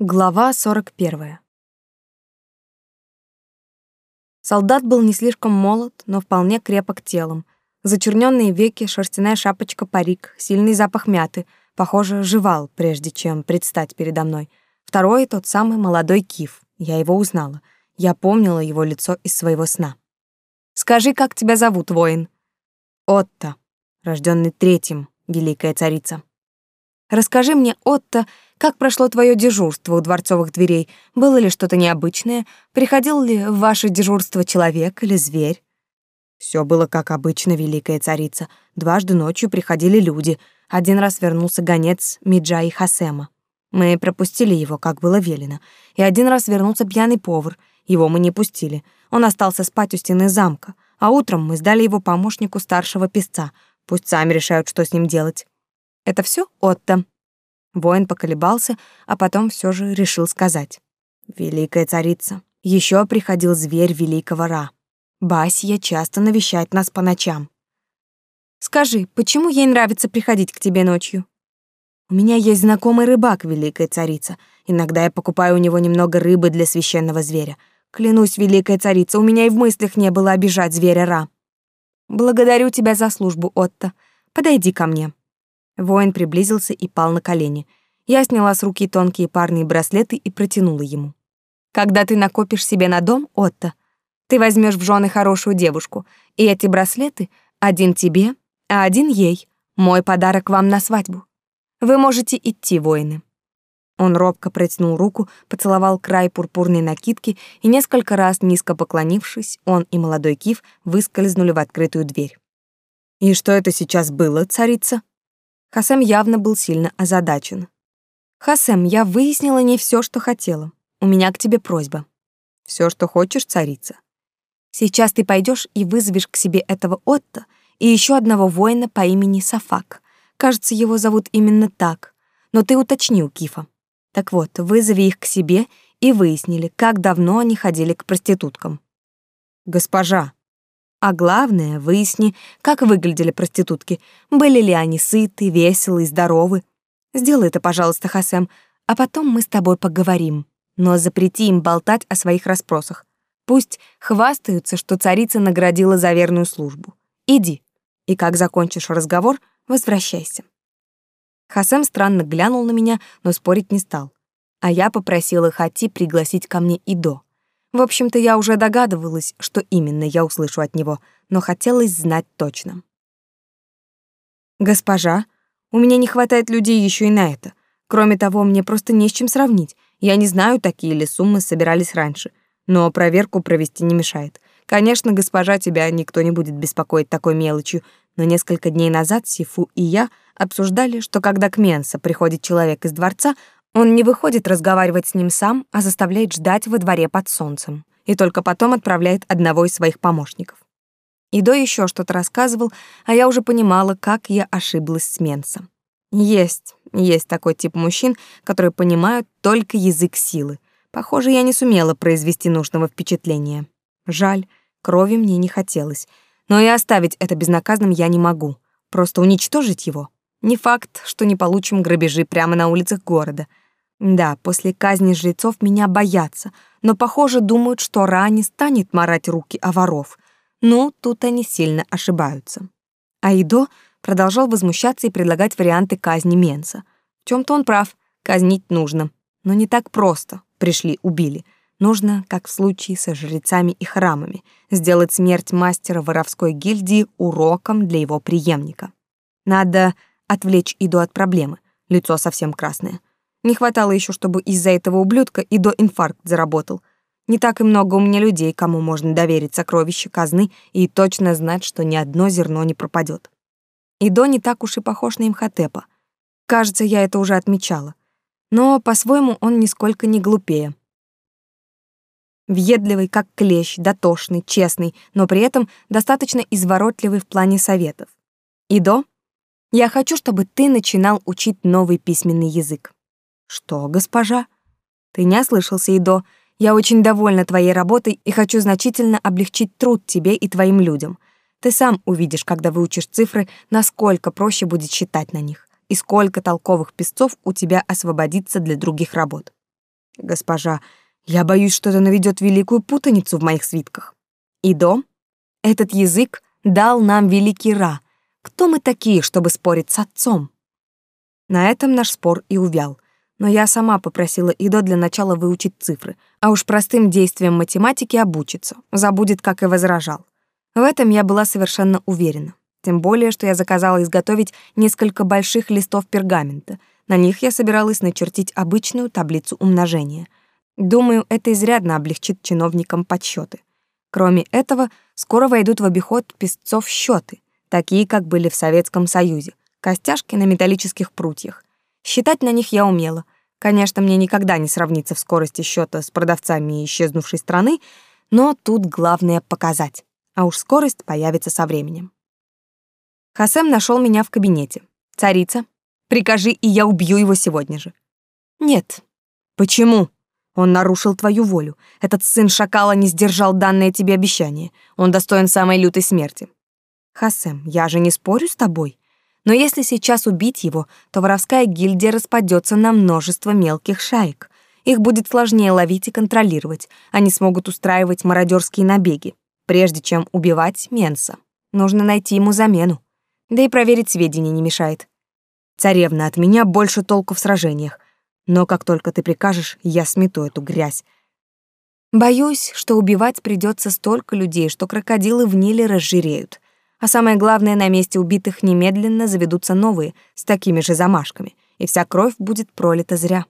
Глава 41. Солдат был не слишком молод, но вполне крепок телом. Зачерненные веки, шерстяная шапочка, парик, сильный запах мяты. Похоже, жевал, прежде чем предстать передо мной. Второй — тот самый молодой Киф. Я его узнала. Я помнила его лицо из своего сна. «Скажи, как тебя зовут, воин?» «Отто, рожденный третьим, великая царица». Расскажи мне, Отто, как прошло твое дежурство у дворцовых дверей? Было ли что-то необычное? Приходил ли в ваше дежурство человек или зверь? Все было как обычно, великая царица. Дважды ночью приходили люди. Один раз вернулся гонец Миджа и Хасема. Мы пропустили его, как было велено. И один раз вернулся пьяный повар. Его мы не пустили. Он остался спать у стены замка. А утром мы сдали его помощнику старшего песца. Пусть сами решают, что с ним делать. Это все, Отто?» Воин поколебался, а потом все же решил сказать. «Великая царица, еще приходил зверь великого Ра. Басья часто навещает нас по ночам. Скажи, почему ей нравится приходить к тебе ночью? У меня есть знакомый рыбак, великая царица. Иногда я покупаю у него немного рыбы для священного зверя. Клянусь, великая царица, у меня и в мыслях не было обижать зверя Ра. Благодарю тебя за службу, Отто. Подойди ко мне. Воин приблизился и пал на колени. Я сняла с руки тонкие парные браслеты и протянула ему. «Когда ты накопишь себе на дом, Отто, ты возьмешь в жены хорошую девушку, и эти браслеты один тебе, а один ей. Мой подарок вам на свадьбу. Вы можете идти, воины». Он робко протянул руку, поцеловал край пурпурной накидки, и несколько раз, низко поклонившись, он и молодой Киф выскользнули в открытую дверь. «И что это сейчас было, царица?» Хасем явно был сильно озадачен. «Хасем, я выяснила не все, что хотела. У меня к тебе просьба. Все, что хочешь, царица. Сейчас ты пойдешь и вызовешь к себе этого Отто и еще одного воина по имени Сафак. Кажется, его зовут именно так. Но ты уточнил Кифа. Так вот, вызови их к себе и выяснили, как давно они ходили к проституткам. Госпожа, а главное, выясни, как выглядели проститутки. Были ли они сыты, веселы и здоровы. Сделай это, пожалуйста, Хасем, а потом мы с тобой поговорим. Но запрети им болтать о своих расспросах. Пусть хвастаются, что царица наградила за верную службу. Иди, и как закончишь разговор, возвращайся. Хасем странно глянул на меня, но спорить не стал. А я попросила Хати пригласить ко мне Идо. В общем-то, я уже догадывалась, что именно я услышу от него, но хотелось знать точно. «Госпожа, у меня не хватает людей еще и на это. Кроме того, мне просто не с чем сравнить. Я не знаю, такие ли суммы собирались раньше. Но проверку провести не мешает. Конечно, госпожа, тебя никто не будет беспокоить такой мелочью, но несколько дней назад Сифу и я обсуждали, что когда к Менса приходит человек из дворца, он не выходит разговаривать с ним сам, а заставляет ждать во дворе под солнцем, и только потом отправляет одного из своих помощников. Идо еще что-то рассказывал, а я уже понимала, как я ошиблась с Менсом. Есть, есть такой тип мужчин, которые понимают только язык силы. Похоже, я не сумела произвести нужного впечатления. Жаль, крови мне не хотелось. Но и оставить это безнаказанным я не могу. Просто уничтожить его. Не факт, что не получим грабежи прямо на улицах города — да, после казни жрецов меня боятся, но, похоже, думают, что Ра не станет марать руки о воров. Ну, тут они сильно ошибаются. Аидо продолжал возмущаться и предлагать варианты казни Менса. В чем то он прав, казнить нужно. Но не так просто. Пришли, убили. Нужно, как в случае со жрецами и храмами, сделать смерть мастера воровской гильдии уроком для его преемника. Надо отвлечь Иду от проблемы. Лицо совсем красное. Не хватало еще, чтобы из-за этого ублюдка и до инфаркт заработал. Не так и много у меня людей, кому можно доверить сокровища казны и точно знать, что ни одно зерно не пропадет. Идо не так уж и похож на Имхотепа. Кажется, я это уже отмечала. Но по-своему он нисколько не глупее. Въедливый, как клещ, дотошный, честный, но при этом достаточно изворотливый в плане советов. Идо, я хочу, чтобы ты начинал учить новый письменный язык. Что, госпожа? Ты не ослышался, Идо. Я очень довольна твоей работой и хочу значительно облегчить труд тебе и твоим людям. Ты сам увидишь, когда выучишь цифры, насколько проще будет считать на них и сколько толковых песцов у тебя освободится для других работ. Госпожа, я боюсь, что это наведет великую путаницу в моих свитках. И дом? Этот язык дал нам великий Ра. Кто мы такие, чтобы спорить с отцом? На этом наш спор и увял. Но я сама попросила Идо для начала выучить цифры, а уж простым действиям математики обучиться, забудет, как и возражал. В этом я была совершенно уверена. Тем более, что я заказала изготовить несколько больших листов пергамента. На них я собиралась начертить обычную таблицу умножения. Думаю, это изрядно облегчит чиновникам подсчеты. Кроме этого, скоро войдут в обиход песцов счеты, такие, как были в Советском Союзе, костяшки на металлических прутьях. Считать на них я умела. Конечно, мне никогда не сравниться в скорости счета с продавцами исчезнувшей страны, но тут главное показать, а уж скорость появится со временем. Хасем нашел меня в кабинете. «Царица, прикажи, и я убью его сегодня же». «Нет». «Почему?» «Он нарушил твою волю. Этот сын шакала не сдержал данное тебе обещание. Он достоин самой лютой смерти». «Хасем, я же не спорю с тобой. Но если сейчас убить его, то воровская гильдия распадется на множество мелких шаек. Их будет сложнее ловить и контролировать. Они смогут устраивать мародерские набеги. Прежде чем убивать Менса, нужно найти ему замену. Да и проверить сведения не мешает. Царевна, от меня больше толку в сражениях. Но как только ты прикажешь, я смету эту грязь. Боюсь, что убивать придется столько людей, что крокодилы в Ниле разжиреют. А самое главное, на месте убитых немедленно заведутся новые, с такими же замашками, и вся кровь будет пролита зря.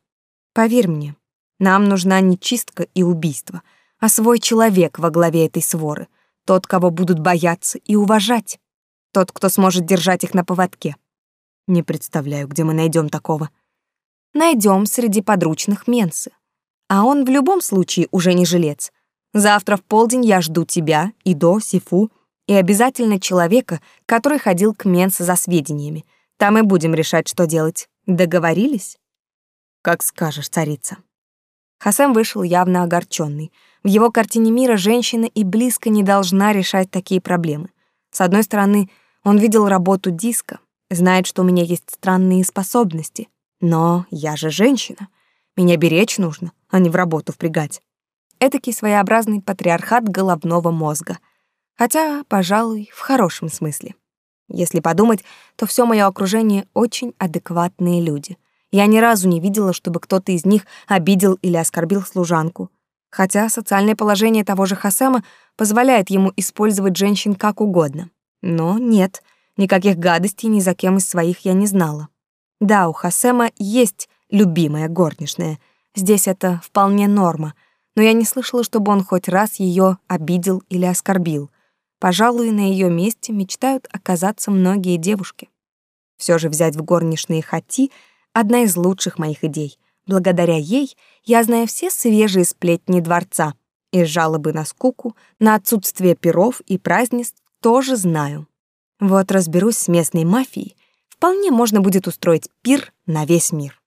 Поверь мне, нам нужна не чистка и убийство, а свой человек во главе этой своры, тот, кого будут бояться и уважать. Тот, кто сможет держать их на поводке. Не представляю, где мы найдем такого. Найдем среди подручных Менсы. А он в любом случае уже не жилец. Завтра в полдень я жду тебя, и до Сифу, и обязательно человека, который ходил к Менсе за сведениями. Там и будем решать, что делать. Договорились? Как скажешь, царица. Хасем вышел явно огорченный. В его картине мира женщина и близко не должна решать такие проблемы. С одной стороны, он видел работу диска, знает, что у меня есть странные способности. Но я же женщина. Меня беречь нужно, а не в работу впрягать. Этакий своеобразный патриархат головного мозга. Хотя, пожалуй, в хорошем смысле. Если подумать, то все мое окружение очень адекватные люди. Я ни разу не видела, чтобы кто-то из них обидел или оскорбил служанку. Хотя социальное положение того же Хасема позволяет ему использовать женщин как угодно. Но нет, никаких гадостей ни за кем из своих я не знала. Да, у Хасема есть любимая горничная. Здесь это вполне норма, но я не слышала, чтобы он хоть раз ее обидел или оскорбил. Пожалуй, на ее месте мечтают оказаться многие девушки. Все же взять в горничные Хати — одна из лучших моих идей. Благодаря ей я знаю все свежие сплетни дворца и жалобы на скуку, на отсутствие перов и празднеств тоже знаю. Вот разберусь с местной мафией, вполне можно будет устроить пир на весь мир.